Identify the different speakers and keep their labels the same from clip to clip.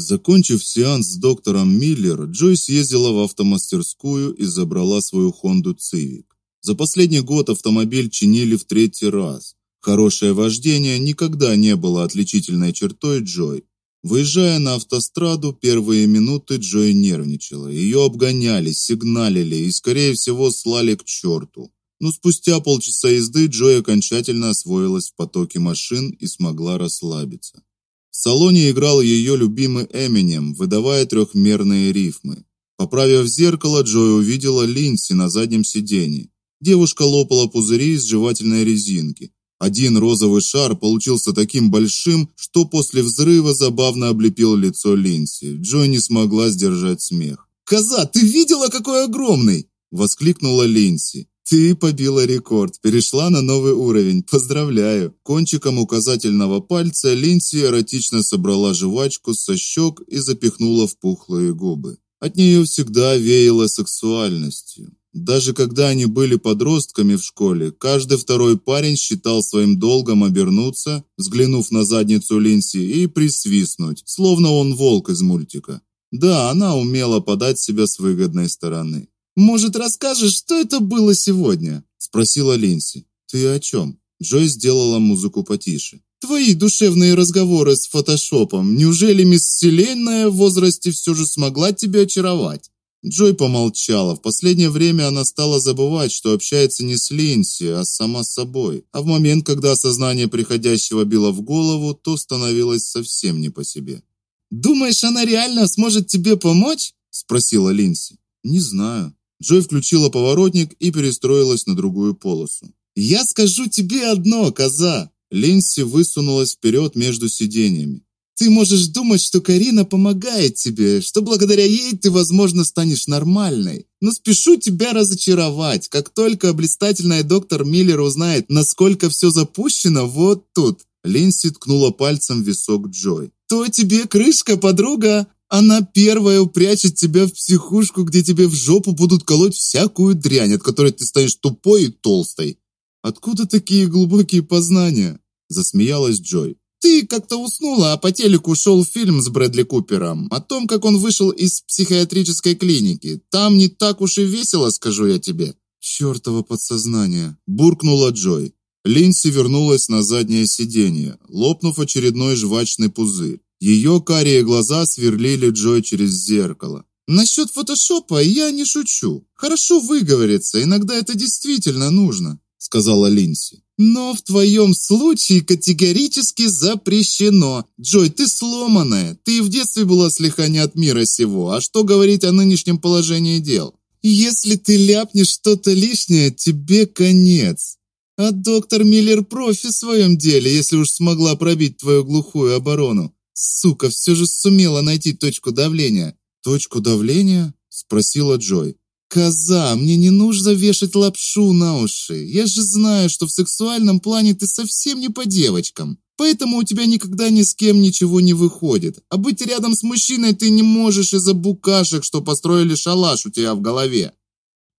Speaker 1: Закончив сеанс с доктором Миллер, Джой съездила в автомастерскую и забрала свою Honda Civic. За последний год автомобиль чинили в третий раз. Хорошее вождение никогда не было отличительной чертой Джой. Выезжая на автостраду, первые минуты Джой нервничала. Ее обгоняли, сигналили и, скорее всего, слали к черту. Но спустя полчаса езды Джой окончательно освоилась в потоке машин и смогла расслабиться. В салоне играл ее любимый Эминем, выдавая трехмерные рифмы. Поправив зеркало, Джой увидела Линси на заднем сиденье. Девушка лопала пузыри из жевательной резинки. Один розовый шар получился таким большим, что после взрыва забавно облепил лицо Линси. Джой не смогла сдержать смех. "Коза, ты видела, какой огромный?" воскликнула Линси. Ты побила рекорд, перешла на новый уровень. Поздравляю. Кончиком указательного пальца Линси эротично собрала жвачку со щек и запихнула в пухлые губы. От нее всегда веяло сексуальностью. Даже когда они были подростками в школе, каждый второй парень считал своим долгом обернуться, взглянув на задницу Линси и присвистнуть, словно он волк из мультика. Да, она умела подать себя с выгодной стороны. Может, расскажешь, что это было сегодня? спросила Линси. Ты о чем? Джой сделала музыку потише. Твои душевные разговоры с фотошопом. Неужели мисс Вселенная в возрасте все же смогла тебя очаровать? Джой помолчала. В последнее время она стала забывать, что общается не с Линси, а сама с собой. А в момент, когда осознание приходящего било в голову, то становилось совсем не по себе. Думаешь, она реально сможет тебе помочь? спросила Линси. Не знаю. Джой включила поворотник и перестроилась на другую полосу. Я скажу тебе одно, коза. Линси высунулась вперед между сиденьями. Ты можешь думать, что Карина помогает тебе, что благодаря ей ты, возможно, станешь нормальной. Но спешу тебя разочаровать. Как только блистательная доктор Миллер узнает, насколько все запущено вот тут, Линси ткнула пальцем в висок Джой. То тебе крышка, подруга. Она первая упрячет тебя в психушку, где тебе в жопу будут колоть всякую дрянь, от которой ты станешь тупой и толстой. Откуда такие глубокие познания? засмеялась Джой. Ты как-то уснула, а по телеку шел фильм с Брэдли Купером о том, как он вышел из психиатрической клиники. Там не так уж и весело, скажу я тебе. Чёртово подсознание, буркнула Джой. Линси вернулась на заднее сиденье, лопнув очередной жвачный пузырь. Ее карие глаза сверлили Джой через зеркало. Насчет фотошопа я не шучу. Хорошо выговориться, иногда это действительно нужно, сказала Линси. Но в твоем случае категорически запрещено. Джой, ты сломанная. Ты и в детстве была слегка не от мира сего. А что говорить о нынешнем положении дел? Если ты ляпнешь что-то лишнее, тебе конец. А доктор Миллер профи в своем деле, если уж смогла пробить твою глухую оборону. Сука, все же сумела найти точку давления. Точку давления? спросила Джой. Коза, мне не нужно вешать лапшу на уши. Я же знаю, что в сексуальном плане ты совсем не по девочкам. Поэтому у тебя никогда ни с кем ничего не выходит. А быть рядом с мужчиной ты не можешь из-за букашек, что построили шалаш у тебя в голове.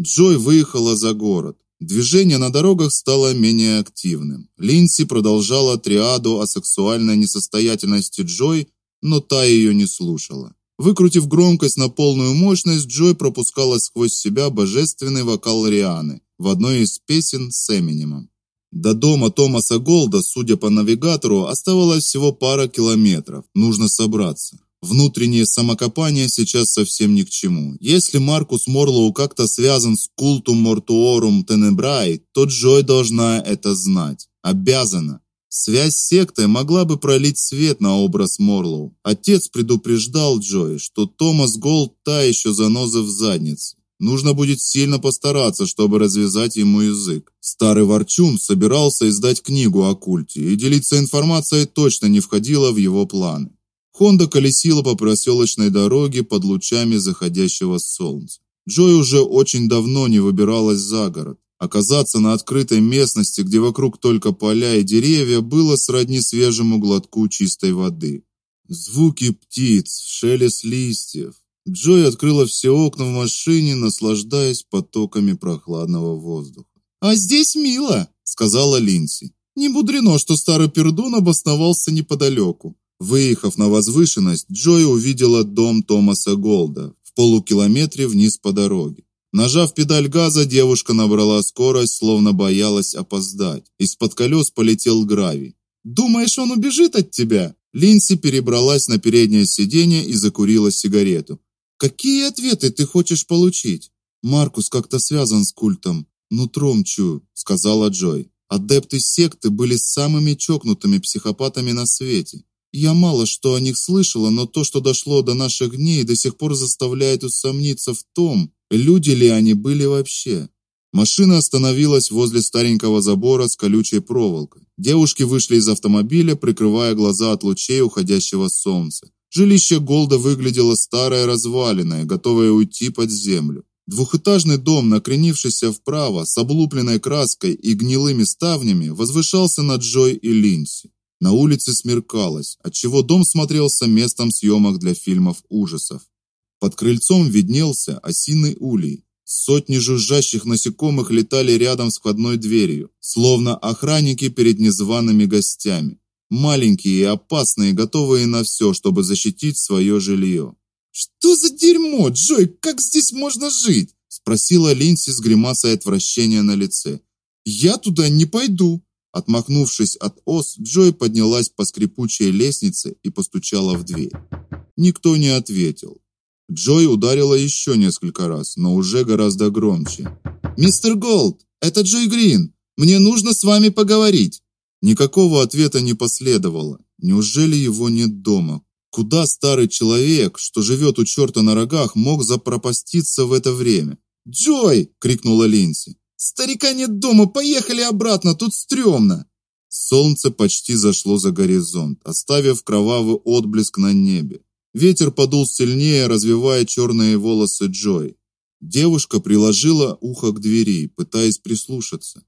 Speaker 1: Джой выехала за город. Движение на дорогах стало менее активным. Линси продолжала триаду о сексуальной несостоятельности Джой, но та ее не слушала. Выкрутив громкость на полную мощность, Джой пропускала сквозь себя божественный вокал Рианы в одной из песен с Эминемом. До дома Томаса Голда, судя по навигатору, оставалось всего пара километров. Нужно собраться. Внутреннее самокопание сейчас совсем ни к чему. Если Маркус Морлоу как-то связан с культом Мортуорум Тенебрай, то Джой должна это знать. Обязана. Связь с сектой могла бы пролить свет на образ Морлоу. Отец предупреждал Джой, что Томас Голд та еще заноза в заднице. Нужно будет сильно постараться, чтобы развязать ему язык. Старый ворчун собирался издать книгу о культе, и делиться информацией точно не входило в его планы. Хонда колесила по проселочной дороге под лучами заходящего солнца. Джой уже очень давно не выбиралась за город. Оказаться на открытой местности, где вокруг только поля и деревья, было сродни свежему глотку чистой воды. Звуки птиц, шелест листьев. Джой открыла все окна в машине, наслаждаясь потоками прохладного воздуха. "А здесь мило", сказала Линси. "Не мудрено, что старый пердун обосновался неподалеку. Выехав на возвышенность, Джой увидела дом Томаса Голда в полукилометре вниз по дороге. Нажав педаль газа, девушка набрала скорость, словно боялась опоздать. Из-под колес полетел гравий. Думаешь, он убежит от тебя? Линси перебралась на переднее сиденье и закурила сигарету. Какие ответы ты хочешь получить? Маркус как-то связан с культом. Нутром чую, сказала Джой. Адепты секты были самыми чокнутыми психопатами на свете. Я мало что о них слышала, но то, что дошло до наших дней, до сих пор заставляет усомниться в том, люди ли они были вообще. Машина остановилась возле старенького забора с колючей проволокой. Девушки вышли из автомобиля, прикрывая глаза от лучей уходящего солнца. Жилище Голда выглядело старое, разваленное, готовое уйти под землю. Двухэтажный дом, накренившийся вправо, с облупленной краской и гнилыми ставнями, возвышался над Джой и Линси. На улице смеркалось, отчего дом смотрелся местом съемок для фильмов ужасов. Под крыльцом виднелся осиный улей. Сотни жужжащих насекомых летали рядом с входной дверью, словно охранники перед незваными гостями. Маленькие и опасные, готовые на все, чтобы защитить свое жилье. Что за дерьмо, Джой, как здесь можно жить? спросила Линси с гримасой отвращения на лице. Я туда не пойду. Отмахнувшись от ос, Джой поднялась по скрипучей лестнице и постучала в дверь. Никто не ответил. Джой ударила еще несколько раз, но уже гораздо громче. "Мистер Голд, это Джой Грин. Мне нужно с вами поговорить". Никакого ответа не последовало. Неужели его нет дома? Куда старый человек, что живет у черта на рогах, мог запропаститься в это время? "Джой!" крикнула Линси. Старика нет дома, поехали обратно, тут стрёмно. Солнце почти зашло за горизонт, оставив кровавый отблеск на небе. Ветер подул сильнее, развивая черные волосы Джой. Девушка приложила ухо к двери, пытаясь прислушаться.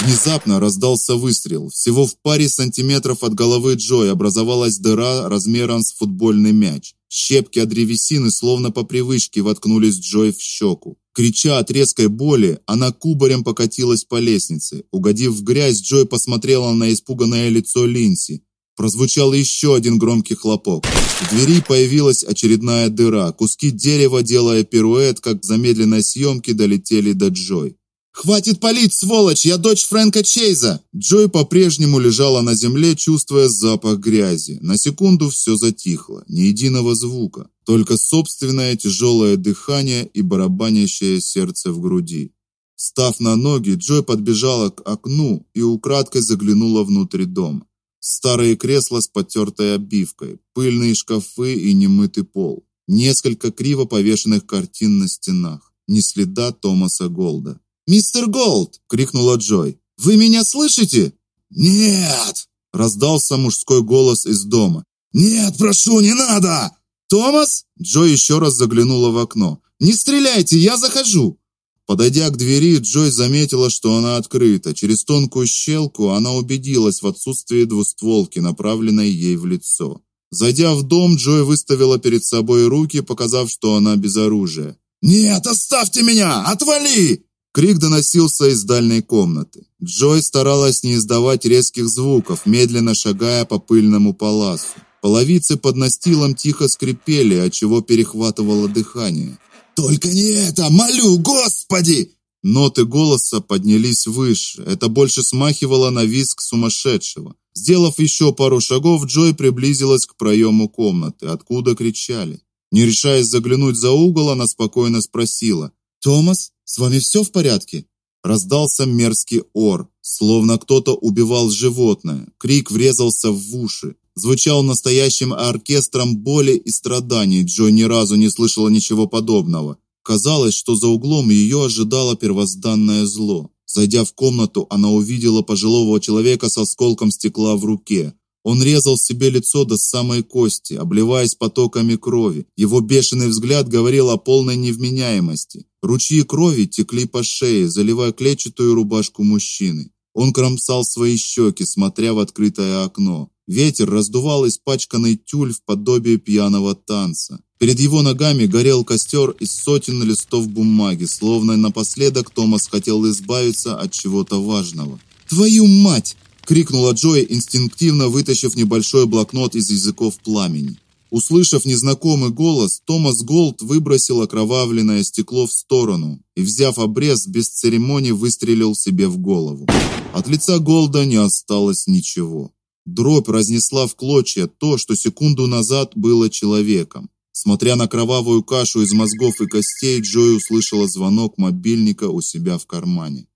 Speaker 1: Внезапно раздался выстрел. Всего в паре сантиметров от головы Джой образовалась дыра размером с футбольный мяч. Щепки от древесины словно по привычке воткнулись Джой в щеку. Крича от резкой боли, она кубарем покатилась по лестнице. Угодив в грязь, Джой посмотрела на испуганное лицо Линси. Прозвучал еще один громкий хлопок. В двери появилась очередная дыра. Куски дерева, делая пируэт, как в замедленной съемке, долетели до Джой. Хватит палить, сволочь, я дочь Фрэнка Чейза. Джой по-прежнему лежала на земле, чувствуя запах грязи. На секунду все затихло, ни единого звука, только собственное тяжелое дыхание и барабанящее сердце в груди. Став на ноги, Джой подбежала к окну и украдкой заглянула внутрь дома. Старые кресла с потертой обивкой, пыльные шкафы и немытый пол. Несколько криво повешенных картин на стенах. Ни следа Томаса Голда. "Мистер Голд!" крикнула Джой. "Вы меня слышите?" "Нет!" раздался мужской голос из дома. "Нет, прошу, не надо!" "Томас?" Джой еще раз заглянула в окно. "Не стреляйте, я захожу." Подойдя к двери, Джой заметила, что она открыта. Через тонкую щелку она убедилась в отсутствии двустволки, направленной ей в лицо. Зайдя в дом, Джой выставила перед собой руки, показав, что она без оружия. "Нет, оставьте меня! Отвали!" Крик доносился из дальней комнаты. Джой старалась не издавать резких звуков, медленно шагая по пыльному паласу. Половицы под настилом тихо скрипели, от чего перехватывало дыхание. Только не это, молю, Господи! Ноты голоса поднялись выше. Это больше смахивало на визг сумасшедшего. Сделав еще пару шагов, Джой приблизилась к проему комнаты, откуда кричали. Не решаясь заглянуть за угол, она спокойно спросила: "Томас, с вами все в порядке?" Раздался мерзкий ор, словно кто-то убивал животное. Крик врезался в уши, звучал настоящим оркестром боли и страданий. Джой ни разу не слышала ничего подобного. Казалось, что за углом ее ожидало первозданное зло. Зайдя в комнату, она увидела пожилого человека с осколком стекла в руке. Он резал себе лицо до самой кости, обливаясь потоками крови. Его бешеный взгляд говорил о полной невменяемости. Ручьи крови текли по шее, заливая клетчатую рубашку мужчины. Он кромсал свои щеки, смотря в открытое окно. Ветер раздувал испачканный тюль в подобие пьяного танца. Перед его ногами горел костер из сотен листов бумаги, словно напоследок Томас хотел избавиться от чего-то важного. Твою мать! Крикнула Джой, инстинктивно вытащив небольшой блокнот из языков пламени. Услышав незнакомый голос, Томас Голд выбросил окровавленное стекло в сторону и, взяв обрез, без церемонии выстрелил себе в голову. От лица Голда не осталось ничего. Дробь разнесла в клочья то, что секунду назад было человеком. Смотря на кровавую кашу из мозгов и костей, Джой услышала звонок мобильника у себя в кармане.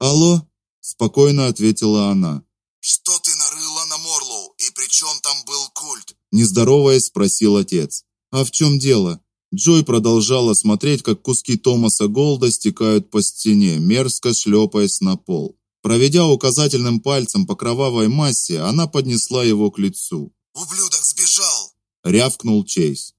Speaker 1: "Алло?" спокойно ответила она.
Speaker 2: "Что ты нарыла на Морлоу? И при чем там был культ?"
Speaker 1: не здороваясь, спросил отец. "А в чем дело?" Джой продолжала смотреть, как куски Томаса Голда стекают по стене, мерзко шлепаясь на пол. Проведя указательным пальцем по кровавой массе, она поднесла его к лицу.
Speaker 2: "Ублюдок сбежал",
Speaker 1: рявкнул Чейз.